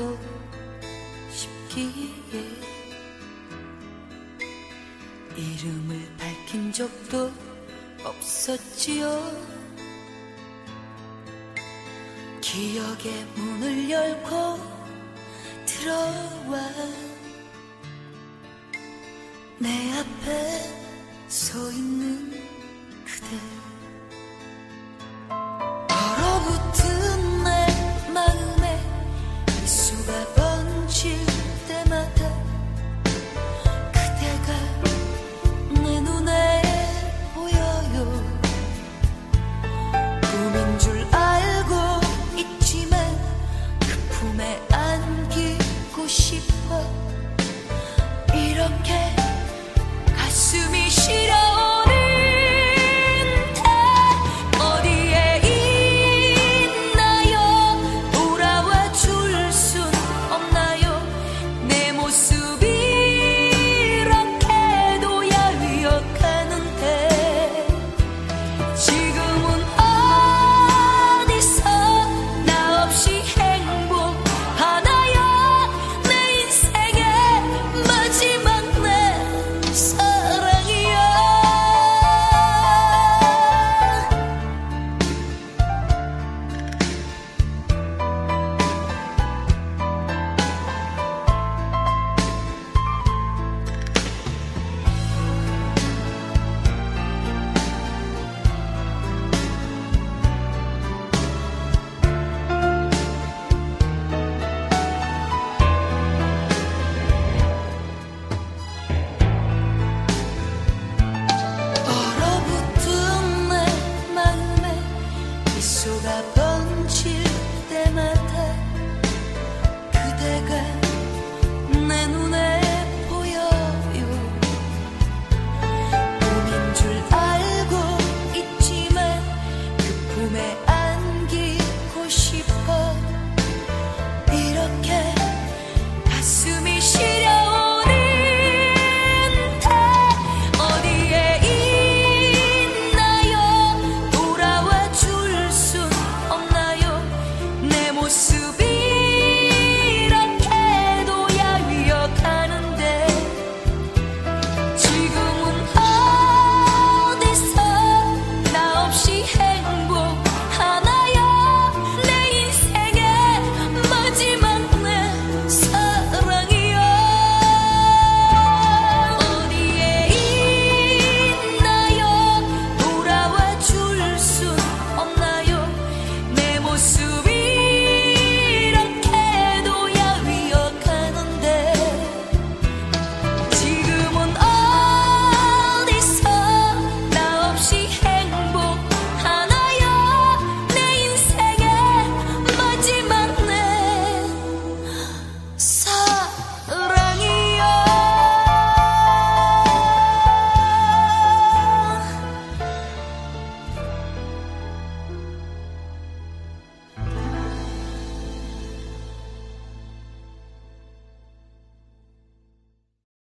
하고 싶기에 이름을 밝힌 적도 없었지요. 기억의 문을 열고 들어와 내 앞에 서 있는 그대 줄 알고 있지만 그 품에 안기고 싶어. 이렇게